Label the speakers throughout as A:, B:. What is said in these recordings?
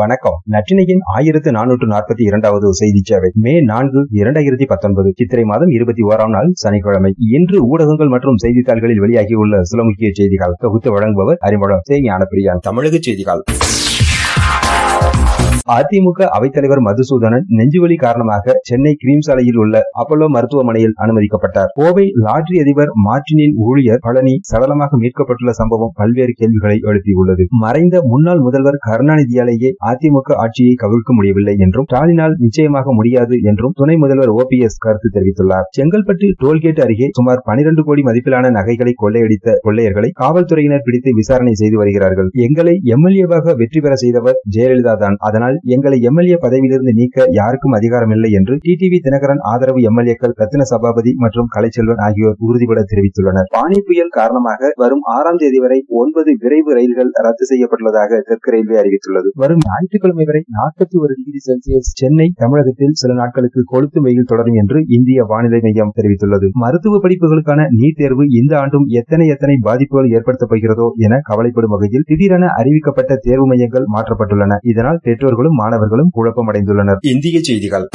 A: வணக்கம். நற்றினையின் ஆயிரத்து நானூற்று நாற்பத்தி இரண்டாவது செய்தி சேவை. மே நான்கு இரண்டாயிரத்தி பத்தொன்பது சித்திரை மாதம் இருபத்தி ஓராம் நாள் சனிக்கிழமை. இன்று ஊடகங்கள் மற்றும் செய்தித்தாள்களில் வெளியாகியுள்ள சில முக்கிய செய்திகள். தொகுத்து வழங்குபவர் அறிமுகம். சே ஞானப்பிரியான்
B: தமிழக செய்திகள்.
A: அதிமுக அவைத்தலைவர் மதுசூதனன் நெஞ்சுவலி காரணமாக சென்னை கிரீம்ஸ் சாலையில் உள்ள அப்பல்லோ மருத்துவமனையில் அனுமதிக்கப்பட்டார். கோவை லாட்ரி அதிபர் மார்டினின் ஊழியர் பழனி சடலமாக மீட்கப்பட்டுள்ள சம்பவம் பல்வேறு கேள்விகளை எழுப்பியுள்ளது. மறைந்த முன்னாள் முதல்வர் கருணாநிதியாலேயே அதிமுக ஆட்சியை கவிழ்க்க முடியவில்லை என்றும் ஸ்டாலினால் நிச்சயமாக முடியாது என்றும் துணை முதல்வர் ஓ கருத்து தெரிவித்துள்ளார். செங்கல்பட்டு டோல்கேட் அருகே சுமார் பனிரெண்டு கோடி மதிப்பிலான நகைகளை கொள்ளையடித்த கொள்ளையர்களை காவல்துறையினர் பிடித்து விசாரணை செய்து வருகிறார்கள். எங்களை எம்எல்ஏவாக வெற்றி பெற செய்தவர் ஜெயலலிதா தான் அதனால் எங்களை எம்எல்ஏ பதவியிலிருந்து நீக்க யாருக்கும் அதிகாரம் இல்லை என்று டிடிவி தினகரன் ஆதரவு எம்எல்ஏக்கள் ரத்தின சபாபதி மற்றும் கலைச்செல்வன் ஆகியோர் உறுதிபட தெரிவித்துள்ளனர். பானி புயல் காரணமாக வரும் ஆறாம் தேதி வரை ஒன்பது விரைவு ரயில்கள் ரத்து செய்யப்பட்டுள்ளதாக தெற்கு ரயில்வே அறிவித்துள்ளது. வரும் ஞாயிற்றுக்கிழமை வரை நாற்பத்தி ஒரு டிகிரி செல்சியஸ் சென்னை தமிழகத்தில் சில நாட்களுக்கு கொளுத்து வெயில் தொடரும் என்று இந்திய வானிலை மையம் தெரிவித்துள்ளது. மருத்துவ படிப்புகளுக்கான நீட் தேர்வு இந்த ஆண்டும் எத்தனை எத்தனை பாதிப்புகள் ஏற்படுத்தப் போகிறதோ என கவலைப்படும் வகையில் திடீரென அறிவிக்கப்பட்ட தேர்வு மையங்கள் மாற்றப்பட்டுள்ளன. இதனால் பெற்றோர்களும் மாணவர்களும் குழப்பமடைந்துள்ளனர்.
B: இந்திய செய்திகள்.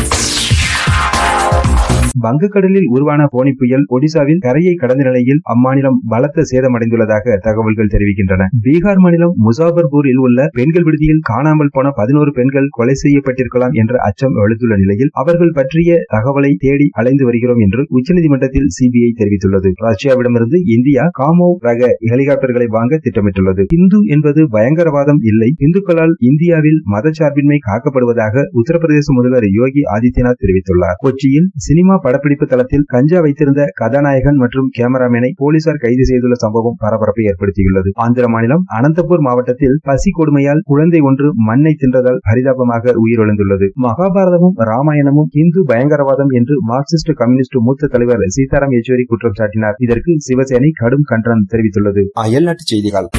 A: வங்கக்கடலில் உருவான போனி புயல் ஒடிசாவில் கரையை கடந்த நிலையில் அம்மாநிலம் பலத்த சேதமடைந்துள்ளதாக தகவல்கள் தெரிவிக்கின்றன. பீகார் மாநிலம் முசாபர்பூரில் உள்ள பெண்கள் விடுதியில் காணாமல் போன பதினோரு பெண்கள் கொலை செய்யப்பட்டிருக்கலாம் என்ற அச்சம் எழுந்துள்ள நிலையில் அவர்கள் பற்றிய தகவலை தேடி அலைந்து வருகிறோம் என்று உச்சநீதிமன்றத்தில் சிபிஐ தெரிவித்துள்ளது. ரஷ்யாவிடமிருந்து இந்தியா காமோ ரக ஹெலிகாப்டர்களை வாங்க திட்டமிட்டுள்ளது. இந்து என்பது பயங்கரவாதம் இல்லை. இந்துக்களால் இந்தியாவில் மதச்சார்பின்மை காக்கப்படுவதாக உத்தரப்பிரதேச முதல்வர் யோகி ஆதித்யநாத் தெரிவித்துள்ளார். கொச்சியில் சினிமா படப்பிடிப்பு தளத்தில் கஞ்சா வைத்திருந்த கதாநாயகன் மற்றும் கேமராமேனை போலீசார் கைது செய்துள்ள சம்பவம் பரபரப்பை ஏற்படுத்தியுள்ளது. ஆந்திர மாநிலம் அனந்தபூர் மாவட்டத்தில் பசி கொடுமையால் குழந்தை ஒன்று மண்ணை தின்றதால் பரிதாபமாக உயிரிழந்துள்ளது. மகாபாரதமும் ராமாயணமும் இந்து பயங்கரவாதம் என்று மார்க்சிஸ்ட் கம்யூனிஸ்ட் மூத்த தலைவர் சீதாராம் யெச்சூரி குற்றம் சாட்டினார். இதற்கு சிவசேனை கடும் கண்டனம் தெரிவித்துள்ளது.
B: அயல்நாட்டு செய்திகள்.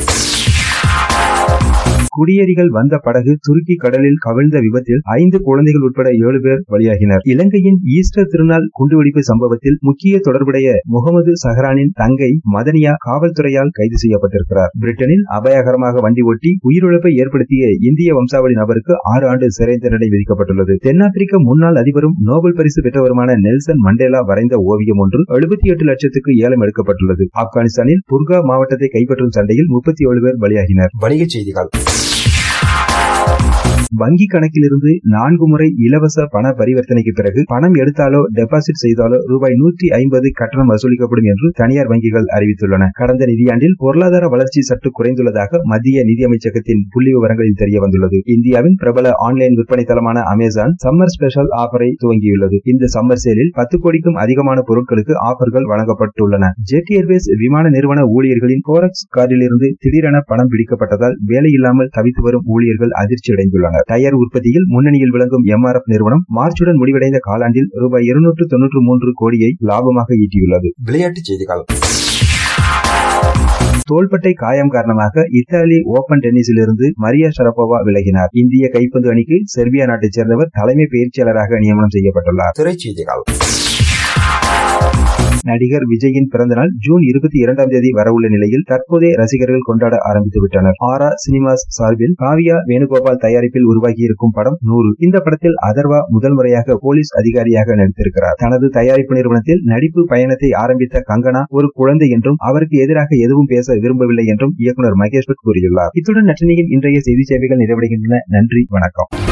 A: குடியேறிகள் வந்த படகு துருக்கி கடலில் கவிழ்ந்த விபத்தில் ஐந்து குழந்தைகள் உட்பட ஏழு பேர் பலியாகினர். இலங்கையின் ஈஸ்டர் திருநாள் குண்டுவெடிப்பு சம்பவத்தில் முக்கிய தொடர்புடைய முகமது சஹரானின் தங்கை மதனியா காவல்துறையால் கைது செய்யப்பட்டிருக்கிறார். பிரிட்டனில் அபாயகரமாக வண்டி ஓட்டி உயிரிழப்பை ஏற்படுத்திய இந்திய வம்சாவளி நபருக்கு ஆறு ஆண்டு சிறை தண்டனை விதிக்கப்பட்டுள்ளது. தென்னாப்பிரிக்க முன்னாள் அதிபரும் நோபல் பரிசு பெற்றவருமான நெல்சன் மண்டேலா வரைந்த ஓவியம் ஒன்று எழுபத்தி எட்டு லட்சத்துக்கு ஏலம் எடுக்கப்பட்டுள்ளது. ஆப்கானிஸ்தானில் புர்கா மாவட்டத்தை கைப்பற்றும் சண்டையில் முப்பத்தி ஏழு பேர் பலியாகினர்.
B: வணிகச் செய்திகள். Podcast.
A: வங்கி கணக்கிலிருந்து நான்கு முறை இலவச பண பரிவர்த்தனைக்கு பிறகு பணம் எடுத்தாலோ டெபாசிட் செய்தாலோ ரூபாய் நூற்றி ஐம்பது கட்டணம் வசூலிக்கப்படும் என்று தனியார் வங்கிகள் அறிவித்துள்ளன. கடந்த நிதியாண்டில் பொருளாதார வளர்ச்சி சற்று குறைந்துள்ளதாக மத்திய நிதியமைச்சகத்தின் புள்ளி விவரங்களில் தெரிய வந்துள்ளது இந்தியாவின் பிரபல ஆன்லைன் விற்பனை தளமான அமேசான் சம்மர் ஸ்பெஷல் ஆஃபரை துவங்கியுள்ளது. இந்த சம்மர் சேலில் பத்து கோடிக்கும் அதிகமான பொருட்களுக்கு ஆஃபர்கள் வழங்கப்பட்டுள்ளன. ஜெட் ஏர்வேஸ் விமான நிறுவன ஊழியர்களின் போரக்ஸ் கார்டிலிருந்து திடீரென பணம் பிடிக்கப்பட்டதால் வேலையில்லாமல் தவித்து வரும் ஊழியர்கள் அதிர்ச்சியடைந்துள்ளனர் டயர் உற்பத்தியில் முன்னணியில் விளங்கும் எம்ஆர்எஃப் நிறுவனம் மார்ச்சுடன் முடிவடைந்த காலாண்டில் ரூபாய் இருநூற்று தொன்னூற்று மூன்று கோடியை லாபமாக ஈட்டியுள்ளது.
B: விளையாட்டுச் செய்திகள்.
A: தோள்பட்டை காயம் காரணமாக இத்தாலி ஓபன் டென்னிஸில் இருந்து மரியா ஷரப்போவா விலகினார். இந்திய கைப்பந்து அணிக்கு செர்பியா நாட்டைச் சேர்ந்தவர் தலைமை பயிற்சியாளராக நியமனம் செய்யப்பட்டுள்ளார்.
B: திரைச்செய்திகள்
A: நடிகர் விஜயின் பிறந்தநாள் ஜூன் இருபத்தி இரண்டாம் தேதி வரவுள்ள நிலையில் தற்போதைய ரசிகர்கள் கொண்டாட ஆரம்பித்து விட்டனர் ஆரா சினிமாஸ் சார்பில் காவியா வேணுகோபால் தயாரிப்பில் உருவாகியிருக்கும் படம் நூறு. இந்த படத்தில் அதர்வா முதல் முறையாக போலீஸ் அதிகாரியாக நடித்திருக்கிறார். தனது தயாரிப்பு நிறுவனத்தில் நடிப்பு பயணத்தை ஆரம்பித்த கங்கனா ஒரு குழந்தை என்றும் அவருக்கு எதிராக எதுவும் பேச விரும்பவில்லை என்றும் இயக்குநர் மகேஷ் கூறியுள்ளார். இத்துடன் நட்டினியின் இன்றைய செய்தி சேவைகள் நிறைவடைகின்றன. நன்றி வணக்கம்.